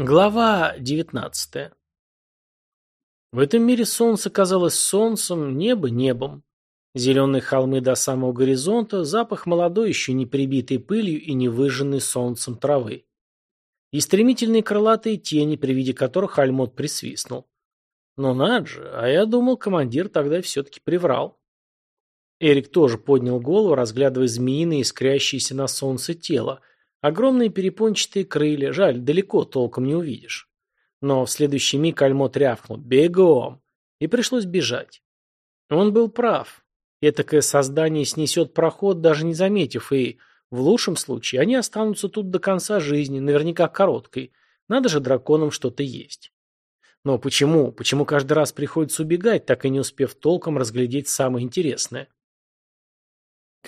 Глава 19 В этом мире солнце казалось солнцем, небо небом. Зеленые холмы до самого горизонта, запах молодой, еще не прибитой пылью и не выжженной солнцем травы. И стремительные крылатые тени, при виде которых Альмот присвистнул. Но над же, а я думал, командир тогда все-таки приврал. Эрик тоже поднял голову, разглядывая змеиные, искрящиеся на солнце тело, Огромные перепончатые крылья, жаль, далеко толком не увидишь. Но в следующий миг Альмот рявкнул «Бегом!» и пришлось бежать. Он был прав. Этакое создание снесет проход, даже не заметив, и, в лучшем случае, они останутся тут до конца жизни, наверняка короткой. Надо же драконам что-то есть. Но почему? Почему каждый раз приходится убегать, так и не успев толком разглядеть самое интересное?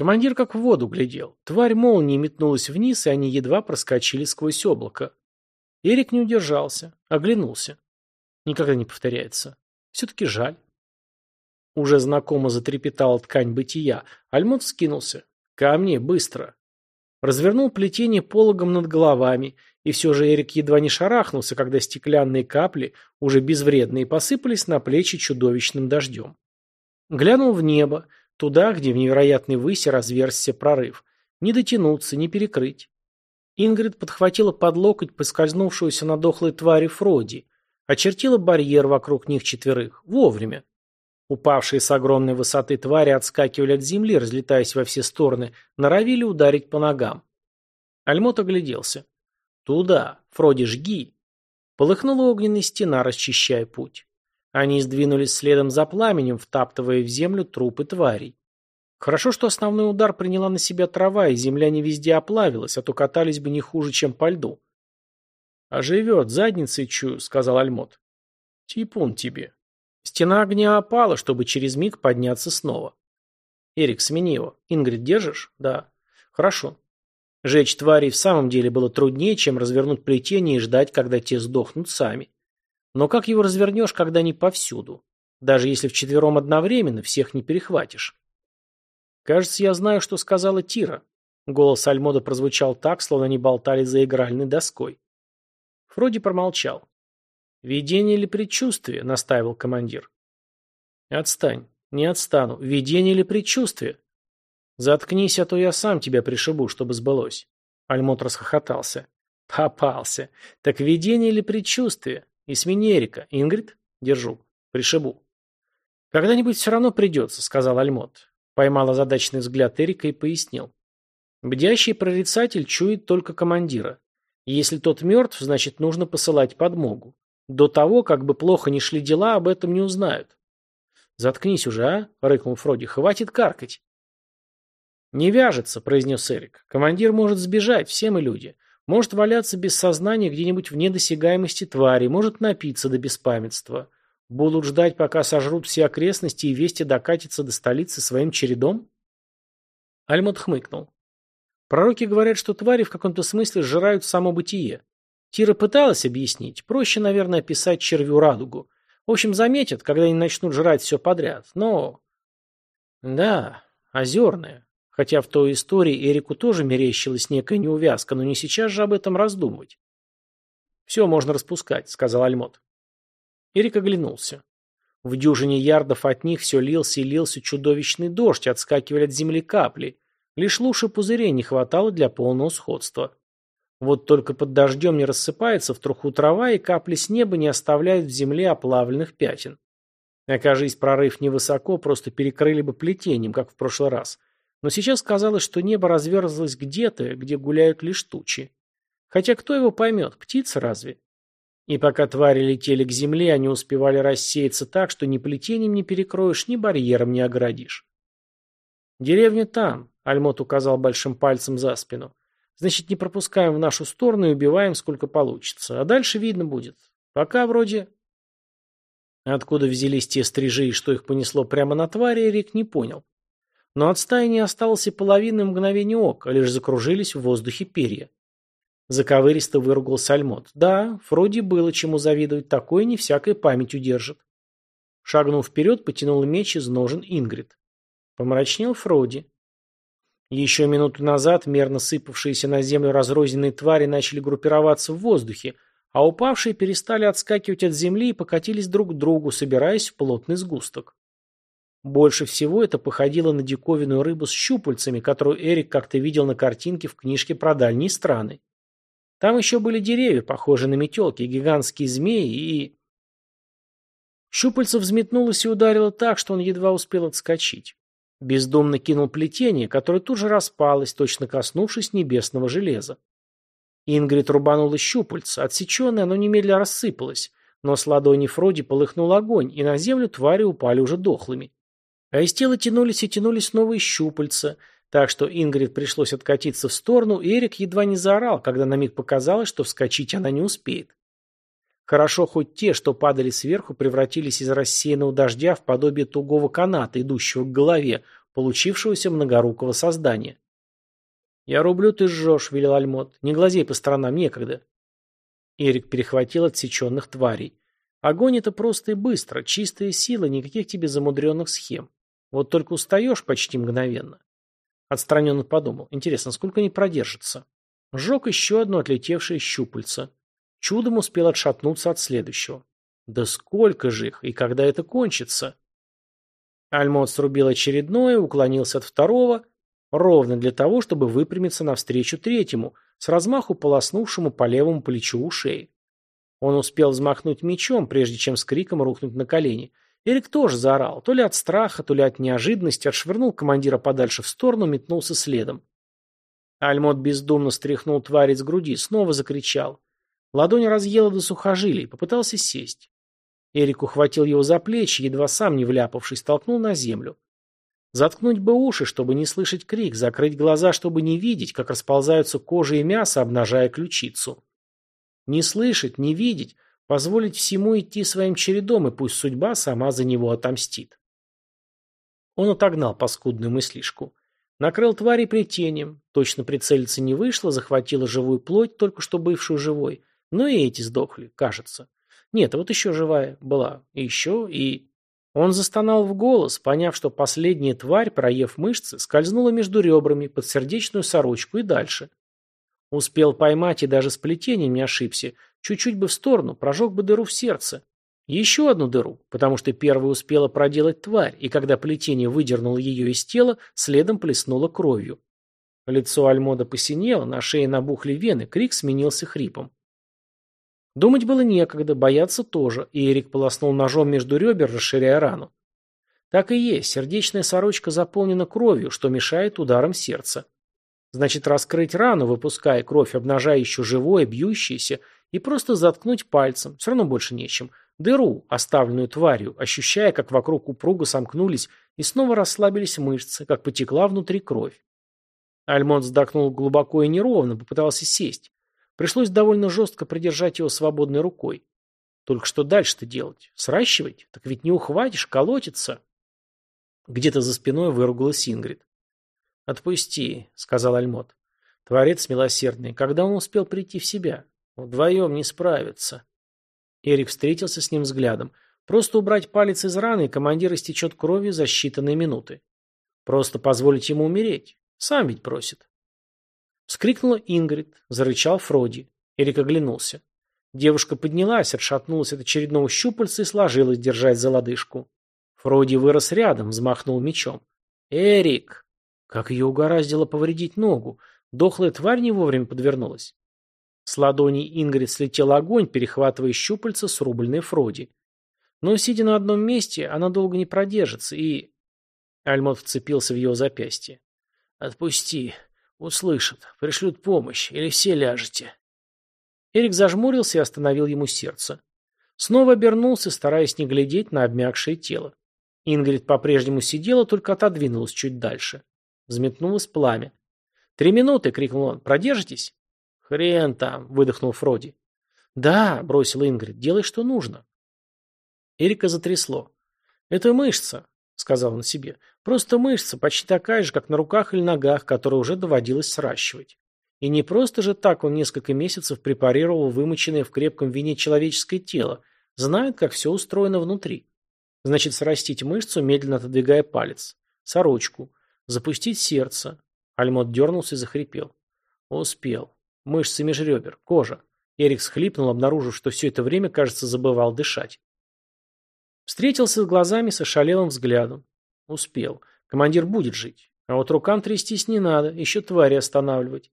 Командир как в воду глядел. Тварь молнии метнулась вниз, и они едва проскочили сквозь облако. Эрик не удержался, оглянулся. Никогда не повторяется. Все-таки жаль. Уже знакомо затрепетала ткань бытия. Альмут вскинулся. «Ко мне, быстро!» Развернул плетение пологом над головами, и все же Эрик едва не шарахнулся, когда стеклянные капли, уже безвредные, посыпались на плечи чудовищным дождем. Глянул в небо, Туда, где в невероятной выси разверзся прорыв. Не дотянуться, не перекрыть. Ингрид подхватила под локоть поскользнувшуюся на дохлой твари Фроди, очертила барьер вокруг них четверых. Вовремя. Упавшие с огромной высоты твари отскакивали от земли, разлетаясь во все стороны, норовили ударить по ногам. Альмот огляделся. «Туда! Фроди, жги!» Полыхнула огненная стена, расчищая путь. Они сдвинулись следом за пламенем, втаптывая в землю трупы тварей. Хорошо, что основной удар приняла на себя трава, и земля не везде оплавилась, а то катались бы не хуже, чем по льду. — А живет, задницей чую, — сказал Альмот. — Типун тебе. Стена огня опала, чтобы через миг подняться снова. — Эрик, смени его. Ингрид, держишь? — Да. — Хорошо. Жечь тварей в самом деле было труднее, чем развернуть плетение и ждать, когда те сдохнут сами. Но как его развернешь, когда они повсюду? Даже если вчетвером одновременно, всех не перехватишь. Кажется, я знаю, что сказала Тира. Голос Альмода прозвучал так, словно они болтали за игральной доской. Фроди промолчал. «Видение или предчувствие?» — настаивал командир. «Отстань. Не отстану. Видение или предчувствие?» «Заткнись, а то я сам тебя пришибу, чтобы сбылось». Альмот расхохотался. «Попался. Так видение или предчувствие? И Эрика. Ингрид? Держу. Пришибу. Когда-нибудь все равно придется, сказал Альмот. Поймал озадаченный взгляд Эрика и пояснил. Бдящий прорицатель чует только командира. Если тот мертв, значит нужно посылать подмогу. До того, как бы плохо ни шли дела, об этом не узнают. «Заткнись уже, а?» — рыкнул Фроди. «Хватит каркать». «Не вяжется», — произнес Эрик. «Командир может сбежать, все мы люди. Может валяться без сознания где-нибудь вне досягаемости твари, может напиться до беспамятства. Будут ждать, пока сожрут все окрестности и вести докатятся до столицы своим чередом? Альмот хмыкнул. Пророки говорят, что твари в каком-то смысле сжирают само бытие. Тира пыталась объяснить. Проще, наверное, описать червю радугу. В общем, заметят, когда они начнут жрать все подряд. Но... Да, озерная. Хотя в той истории Эрику тоже мерещилась некая неувязка, но не сейчас же об этом раздумывать. «Все можно распускать», — сказал Альмот. Эрик оглянулся. В дюжине ярдов от них все лился и лился чудовищный дождь, отскакивали от земли капли. Лишь лучше пузырей не хватало для полного сходства. Вот только под дождем не рассыпается в труху трава, и капли с неба не оставляют в земле оплавленных пятен. Окажись прорыв невысоко, просто перекрыли бы плетением, как в прошлый раз. Но сейчас казалось, что небо разверзлось где-то, где гуляют лишь тучи. Хотя кто его поймет, птица разве? И пока твари летели к земле, они успевали рассеяться так, что ни плетением не перекроешь, ни барьером не оградишь. «Деревня там», — Альмот указал большим пальцем за спину. «Значит, не пропускаем в нашу сторону и убиваем, сколько получится. А дальше видно будет. Пока вроде...» Откуда взялись те стрижи и что их понесло прямо на твари, Эрик не понял. Но от стаи не осталось и половины мгновения ока, лишь закружились в воздухе перья. Заковыристо выругался Альмот. Да, Фроди было чему завидовать, такое не всякая память удержит. Шагнув вперед, потянул меч из ножен Ингрид. Помрачнел Фроди. Еще минуту назад мерно сыпавшиеся на землю разрозненные твари начали группироваться в воздухе, а упавшие перестали отскакивать от земли и покатились друг к другу, собираясь в плотный сгусток. Больше всего это походило на диковинную рыбу с щупальцами, которую Эрик как-то видел на картинке в книжке про дальние страны. Там еще были деревья, похожие на метелки, гигантские змеи и... Щупальце взметнулось и ударило так, что он едва успел отскочить. Бездумно кинул плетение, которое тут же распалось, точно коснувшись небесного железа. Ингрид рубанула щупальце, отсеченное оно немедля рассыпалось, но с ладони Фроди полыхнул огонь, и на землю твари упали уже дохлыми. А из тела тянулись и тянулись новые щупальца, так что Ингрид пришлось откатиться в сторону, и Эрик едва не заорал, когда на миг показалось, что вскочить она не успеет. Хорошо хоть те, что падали сверху, превратились из рассеянного дождя в подобие тугого каната, идущего к голове, получившегося многорукого создания. «Я рублю, ты жжешь», — велел Альмот. «Не глазей по сторонам, некогда». Эрик перехватил отсеченных тварей. Огонь — это просто и быстро, чистая сила, никаких тебе замудренных схем. Вот только устаешь почти мгновенно. Отстраненно подумал. Интересно, сколько они продержатся? Сжег еще одно отлетевшее щупальце. Чудом успел отшатнуться от следующего. Да сколько же их, и когда это кончится? Альмот срубил очередное, уклонился от второго, ровно для того, чтобы выпрямиться навстречу третьему, с размаху полоснувшему по левому плечу у шеи. Он успел взмахнуть мечом, прежде чем с криком рухнуть на колени. Эрик тоже заорал, то ли от страха, то ли от неожиданности, отшвырнул командира подальше в сторону, метнулся следом. Альмот бездумно стряхнул тварь с груди, снова закричал. Ладонь разъела до сухожилий, попытался сесть. Эрик ухватил его за плечи, едва сам не вляпавшись, толкнул на землю. Заткнуть бы уши, чтобы не слышать крик, закрыть глаза, чтобы не видеть, как расползаются кожа и мясо, обнажая ключицу. Не слышать, не видеть, позволить всему идти своим чередом, и пусть судьба сама за него отомстит. Он отогнал паскудную мыслишку. Накрыл твари плетением, точно прицелиться не вышло, захватила живую плоть, только что бывшую живой, но и эти сдохли, кажется. Нет, вот еще живая была, и еще, и... Он застонал в голос, поняв, что последняя тварь, проев мышцы, скользнула между ребрами под сердечную сорочку и дальше. Успел поймать и даже с плетением не ошибся. Чуть-чуть бы в сторону, прожег бы дыру в сердце. Еще одну дыру, потому что первая успела проделать тварь, и когда плетение выдернуло ее из тела, следом плеснуло кровью. Лицо Альмода посинело, на шее набухли вены, крик сменился хрипом. Думать было некогда, бояться тоже, и Эрик полоснул ножом между ребер, расширяя рану. Так и есть, сердечная сорочка заполнена кровью, что мешает ударам сердца. Значит, раскрыть рану, выпуская кровь, обнажая еще живое, бьющееся, и просто заткнуть пальцем, все равно больше нечем, дыру, оставленную тварью, ощущая, как вокруг упруга сомкнулись и снова расслабились мышцы, как потекла внутри кровь. Альмон вздохнул глубоко и неровно, попытался сесть. Пришлось довольно жестко придержать его свободной рукой. Только что дальше-то делать? Сращивать? Так ведь не ухватишь, колотится. Где-то за спиной выругалась Ингрид. «Отпусти», — сказал Альмот. Творец милосердный, когда он успел прийти в себя? Вдвоем не справиться. Эрик встретился с ним взглядом. Просто убрать палец из раны, и командир истечет кровью за считанные минуты. Просто позволить ему умереть. Сам ведь просит. Вскрикнула Ингрид, зарычал Фроди. Эрик оглянулся. Девушка поднялась, отшатнулась от очередного щупальца и сложилась, держать за лодыжку. Фроди вырос рядом, взмахнул мечом. «Эрик!» Как ее угораздило повредить ногу? Дохлая тварь не вовремя подвернулась. С ладони Ингрид слетел огонь, перехватывая щупальца срубленной Фроди. Но, сидя на одном месте, она долго не продержится, и... Альмот вцепился в его запястье. «Отпусти. Услышат. Пришлют помощь. Или все ляжете». Эрик зажмурился и остановил ему сердце. Снова обернулся, стараясь не глядеть на обмякшее тело. Ингрид по-прежнему сидела, только отодвинулась чуть дальше. Взметнулось пламя. «Три минуты!» — крикнул он. «Продержитесь?» «Хрен там!» — выдохнул Фроди. «Да!» — бросил Ингрид. «Делай, что нужно!» Эрика затрясло. «Это мышца», — сказал он себе. «Просто мышца, почти такая же, как на руках или ногах, которую уже доводилось сращивать. И не просто же так он несколько месяцев препарировал вымоченное в крепком вине человеческое тело, знает, как все устроено внутри. Значит, срастить мышцу, медленно отодвигая палец. Сорочку. Запустить сердце. Альмот дернулся и захрипел. Успел. Мышцы межребер, кожа. Эрик схлипнул, обнаружив, что все это время, кажется, забывал дышать. Встретился с глазами с ошалелым взглядом. Успел. Командир будет жить. А вот рукам трястись не надо, еще твари останавливать.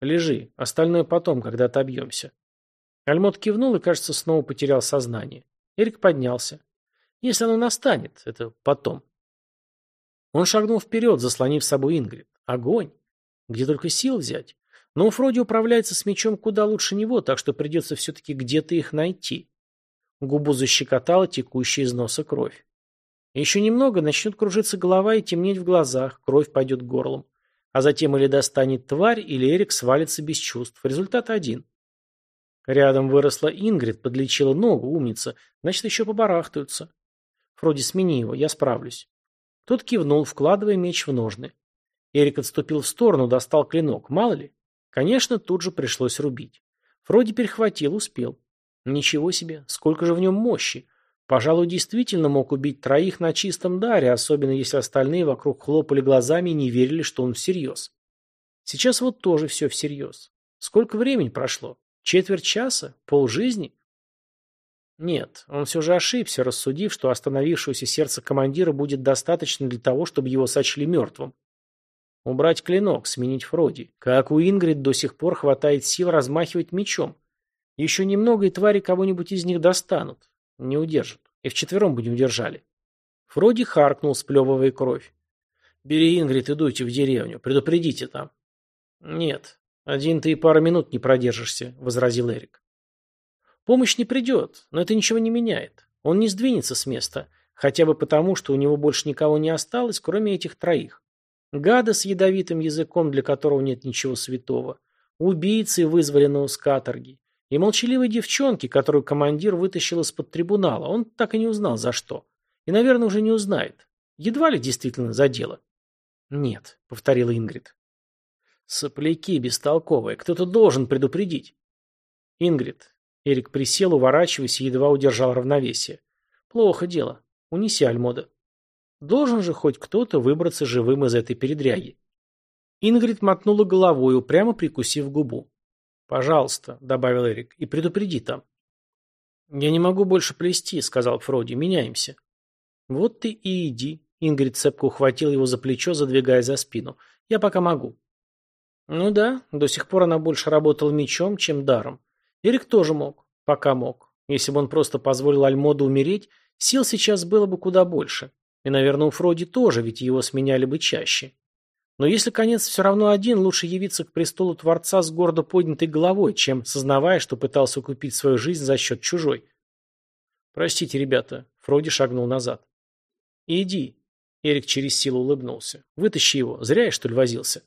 Лежи, остальное потом, когда отобьемся. Альмот кивнул и, кажется, снова потерял сознание. Эрик поднялся. Если оно настанет, это потом. Он шагнул вперед, заслонив собой Ингрид. Огонь! Где только сил взять? Но у Фроди управляется с мечом куда лучше него, так что придется все-таки где-то их найти. Губу защекотала текущая из носа кровь. Еще немного начнет кружиться голова и темнеть в глазах, кровь пойдет горлом. А затем или достанет тварь, или Эрик свалится без чувств. Результат один. Рядом выросла Ингрид, подлечила ногу, умница. Значит, еще побарахтаются. Фроди, смени его, я справлюсь. Тот кивнул, вкладывая меч в ножны. Эрик отступил в сторону, достал клинок. Мало ли. Конечно, тут же пришлось рубить. Фроди перехватил, успел. Ничего себе, сколько же в нем мощи. Пожалуй, действительно мог убить троих на чистом даре, особенно если остальные вокруг хлопали глазами и не верили, что он всерьез. Сейчас вот тоже все всерьез. Сколько времени прошло? Четверть часа? Полжизни? Нет, он все же ошибся, рассудив, что остановившегося сердце командира будет достаточно для того, чтобы его сочли мертвым. Убрать клинок, сменить Фроди. Как у Ингрид до сих пор хватает сил размахивать мечом. Еще немного, и твари кого-нибудь из них достанут. Не удержат. И вчетвером бы не удержали. Фроди харкнул, сплевывая кровь. «Бери Ингрид, идуйте в деревню. Предупредите там». «Нет, один ты и пару минут не продержишься», — возразил Эрик. «Помощь не придет, но это ничего не меняет. Он не сдвинется с места, хотя бы потому, что у него больше никого не осталось, кроме этих троих. Гада с ядовитым языком, для которого нет ничего святого. Убийцы, вызволенного с каторги. И молчаливой девчонки, которую командир вытащил из-под трибунала. Он так и не узнал, за что. И, наверное, уже не узнает. Едва ли действительно за дело. «Нет», — повторила Ингрид. «Сопляки бестолковые. Кто-то должен предупредить». «Ингрид». Эрик присел, уворачиваясь и едва удержал равновесие. «Плохо дело. Унеси Альмода». Должен же хоть кто-то выбраться живым из этой передряги. Ингрид мотнула головой, упрямо прикусив губу. «Пожалуйста», — добавил Эрик, — «и предупреди там». «Я не могу больше плести», — сказал Фроди, — «меняемся». «Вот ты и иди», — Ингрид цепко ухватил его за плечо, задвигая за спину. «Я пока могу». Ну да, до сих пор она больше работала мечом, чем даром. Эрик тоже мог, пока мог. Если бы он просто позволил Альмоду умереть, сил сейчас было бы куда больше. И, наверное, у Фроди тоже, ведь его сменяли бы чаще. Но если конец все равно один, лучше явиться к престолу Творца с гордо поднятой головой, чем сознавая, что пытался купить свою жизнь за счет чужой. «Простите, ребята», — Фроди шагнул назад. «Иди», — Эрик через силу улыбнулся. «Вытащи его. Зря я, что ли, возился».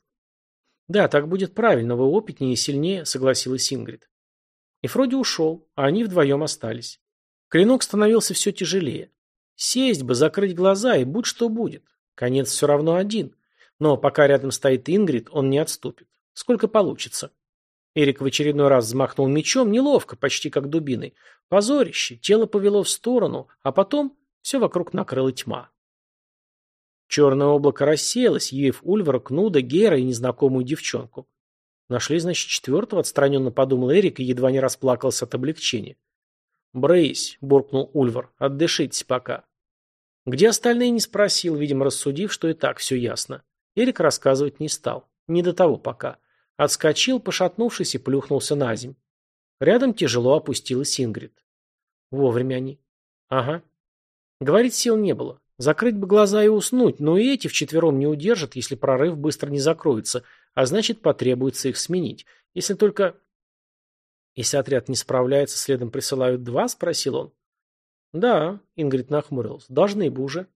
«Да, так будет правильно. Вы опытнее и сильнее», — согласилась Ингрид. И Фроди ушел, а они вдвоем остались. Клинок становился все тяжелее. Сесть бы, закрыть глаза, и будь что будет. Конец все равно один. Но пока рядом стоит Ингрид, он не отступит. Сколько получится. Эрик в очередной раз взмахнул мечом, неловко, почти как дубиной. Позорище, тело повело в сторону, а потом все вокруг накрыла тьма. Черное облако рассеялось, явив Ульвара, Кнуда, Гера и незнакомую девчонку. Нашли, значит, четвертого, отстраненно подумал Эрик и едва не расплакался от облегчения. «Брысь», — буркнул Ульвар, — «отдышитесь пока». Где остальные не спросил, видимо, рассудив, что и так все ясно. Эрик рассказывать не стал. Не до того пока. Отскочил, пошатнувшись и плюхнулся на земь. Рядом тяжело опустилась Ингрид. Вовремя они. Ага. Говорить сил не было. Закрыть бы глаза и уснуть, но и эти вчетвером не удержат, если прорыв быстро не закроется, а значит потребуется их сменить. Если только... «Если отряд не справляется, следом присылают два?» – спросил он. «Да», – Ингрид нахмурилась, – «должны бы уже».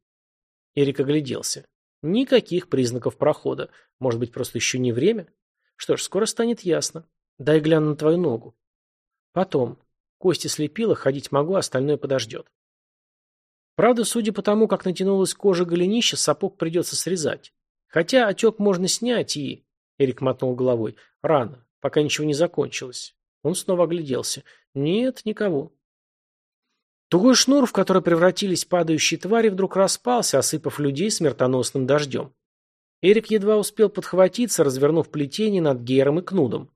Эрик огляделся. Никаких признаков прохода. Может быть, просто еще не время? Что ж, скоро станет ясно. Дай гляну на твою ногу. Потом. Кости слепила, ходить могу, остальное подождет. Правда, судя по тому, как натянулась кожа голенища, сапог придется срезать. Хотя отек можно снять и... Эрик мотнул головой. Рано, пока ничего не закончилось. Он снова огляделся. Нет, никого. Тугой шнур, в который превратились падающие твари, вдруг распался, осыпав людей смертоносным дождем. Эрик едва успел подхватиться, развернув плетение над Гером и Кнудом.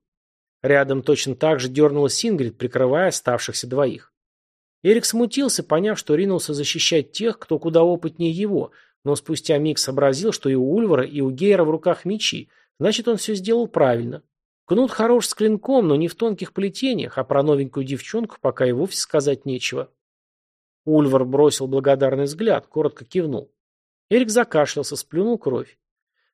Рядом точно так же дернулась Ингрид, прикрывая оставшихся двоих. Эрик смутился, поняв, что ринулся защищать тех, кто куда опытнее его, но спустя миг сообразил, что и у Ульвара, и у Гейра в руках мечи, значит, он все сделал правильно. Кнут хорош с клинком, но не в тонких плетениях, а про новенькую девчонку пока и вовсе сказать нечего. Ульвар бросил благодарный взгляд, коротко кивнул. Эрик закашлялся, сплюнул кровь.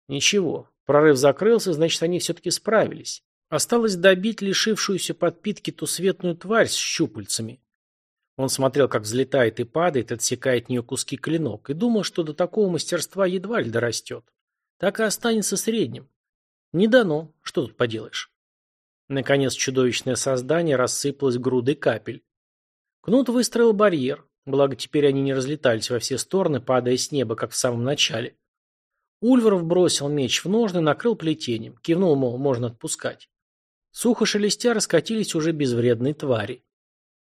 Ничего, прорыв закрылся, значит, они все-таки справились. Осталось добить лишившуюся подпитки ту светную тварь с щупальцами. Он смотрел, как взлетает и падает, отсекает от нее куски клинок, и думал, что до такого мастерства едва ли дорастет. Так и останется средним. Не дано, что тут поделаешь. Наконец чудовищное создание рассыпалось грудой капель. Кнут выстроил барьер, благо теперь они не разлетались во все стороны, падая с неба, как в самом начале. Ульваров бросил меч в ножны, накрыл плетением, кивнул, мол, можно отпускать. Сухо шелестя раскатились уже безвредные твари.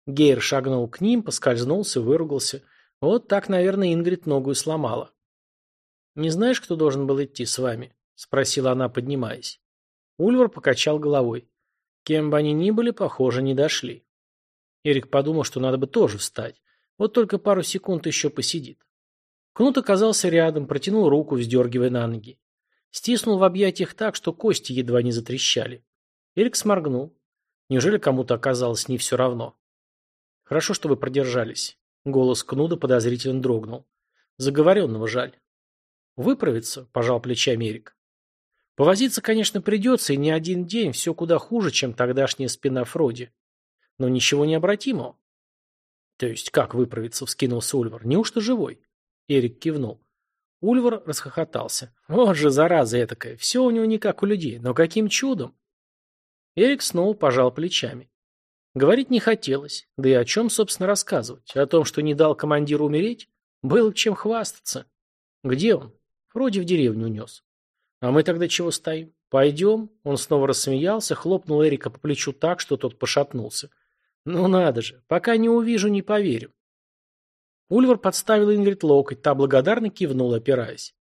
Гейр шагнул к ним, поскользнулся, выругался. Вот так, наверное, Ингрид ногу и сломала. «Не знаешь, кто должен был идти с вами?» — спросила она, поднимаясь. Ульвар покачал головой. Кем бы они ни были, похоже, не дошли. Эрик подумал, что надо бы тоже встать. Вот только пару секунд еще посидит. Кнут оказался рядом, протянул руку, вздергивая на ноги. Стиснул в объятиях так, что кости едва не затрещали. Эрик сморгнул. Неужели кому-то оказалось не все равно? Хорошо, что вы продержались. Голос Кнуда подозрительно дрогнул. Заговоренного жаль. Выправиться, пожал плечами Эрик. Повозиться, конечно, придется, и не один день, все куда хуже, чем тогдашняя спина Фроди. Но ничего необратимого. То есть как выправиться, вскинулся Ульвар. Неужто живой? Эрик кивнул. Ульвар расхохотался. Вот же зараза этакая, все у него не как у людей, но каким чудом? Эрик снова пожал плечами. Говорить не хотелось, да и о чем, собственно, рассказывать? О том, что не дал командиру умереть? Было чем хвастаться. Где он? Вроде в деревню унес. А мы тогда чего стоим? Пойдем? Он снова рассмеялся, хлопнул Эрика по плечу так, что тот пошатнулся. Ну надо же, пока не увижу, не поверю. Ульвар подставил Ингрид локоть, та благодарно кивнула, опираясь.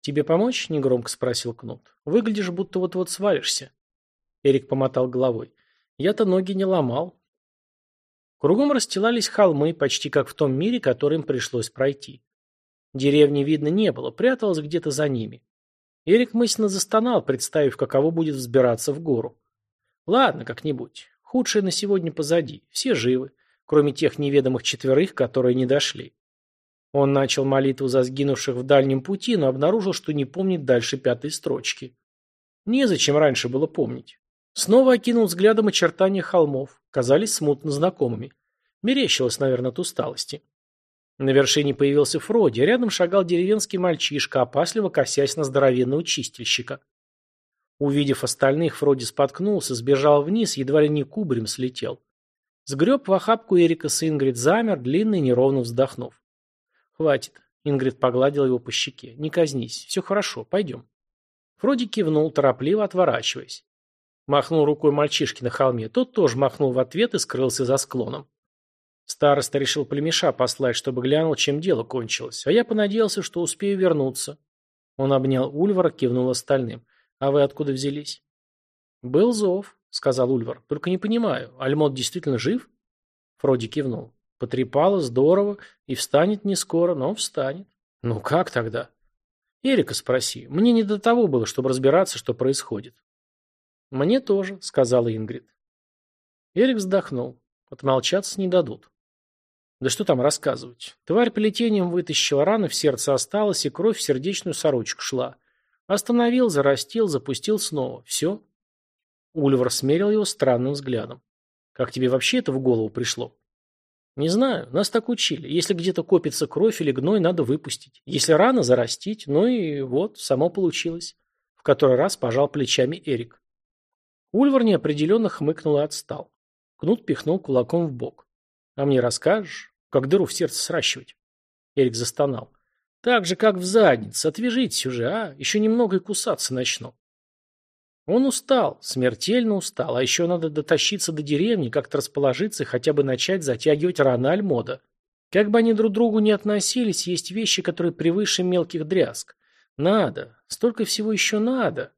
«Тебе помочь?» – негромко спросил Кнут. «Выглядишь, будто вот-вот свалишься». Эрик помотал головой. «Я-то ноги не ломал». Кругом расстилались холмы, почти как в том мире, который им пришлось пройти. Деревни видно не было, пряталась где-то за ними. Эрик мысленно застонал, представив, каково будет взбираться в гору. Ладно, как-нибудь. Худшее на сегодня позади. Все живы, кроме тех неведомых четверых, которые не дошли. Он начал молитву за сгинувших в дальнем пути, но обнаружил, что не помнит дальше пятой строчки. Незачем раньше было помнить. Снова окинул взглядом очертания холмов. Казались смутно знакомыми. Мерещилось, наверное, от усталости. На вершине появился Фроди, а рядом шагал деревенский мальчишка, опасливо косясь на здоровенного чистильщика. Увидев остальных, Фроди споткнулся, сбежал вниз, едва ли не кубарем слетел. Сгреб в охапку Эрика с Ингрид, замер, длинно и неровно вздохнув. «Хватит», — Ингрид погладила его по щеке, — «не казнись, все хорошо, пойдем». Фроди кивнул, торопливо отворачиваясь. Махнул рукой мальчишки на холме, тот тоже махнул в ответ и скрылся за склоном. Староста решил племеша послать, чтобы глянул, чем дело кончилось, а я понадеялся, что успею вернуться. Он обнял Ульвара, кивнул остальным. «А вы откуда взялись?» «Был зов», — сказал Ульвар. «Только не понимаю, Альмот действительно жив?» Фроди кивнул. «Потрепало, здорово, и встанет не скоро, но встанет». «Ну как тогда?» «Эрика спроси. Мне не до того было, чтобы разбираться, что происходит». «Мне тоже», — сказала Ингрид. Эрик вздохнул. Отмолчаться не дадут. Да что там рассказывать. Тварь плетением вытащила рану, в сердце осталось, и кровь в сердечную сорочку шла. Остановил, зарастил, запустил снова. Все. Ульвар смерил его странным взглядом. Как тебе вообще это в голову пришло? Не знаю, нас так учили. Если где-то копится кровь или гной, надо выпустить. Если рано, зарастить. Ну и вот, само получилось. В который раз пожал плечами Эрик. Ульвар неопределенно хмыкнул и отстал. Кнут пихнул кулаком в бок. «А мне расскажешь, как дыру в сердце сращивать?» Эрик застонал. «Так же, как в заднице. Отвяжитесь уже, а? Еще немного и кусаться начну». Он устал, смертельно устал, а еще надо дотащиться до деревни, как-то расположиться и хотя бы начать затягивать раны Альмода. Как бы они друг другу не относились, есть вещи, которые превыше мелких дрязг. Надо. Столько всего еще надо.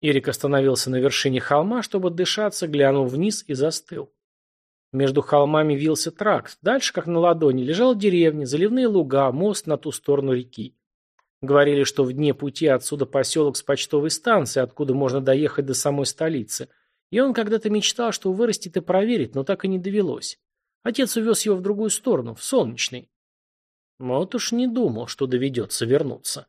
Эрик остановился на вершине холма, чтобы дышаться, глянул вниз и застыл. Между холмами вился тракт. Дальше, как на ладони, лежала деревня, заливные луга, мост на ту сторону реки. Говорили, что в дне пути отсюда поселок с почтовой станцией, откуда можно доехать до самой столицы. И он когда-то мечтал, что вырастет и проверит, но так и не довелось. Отец увез его в другую сторону, в солнечный. Вот уж не думал, что доведется вернуться.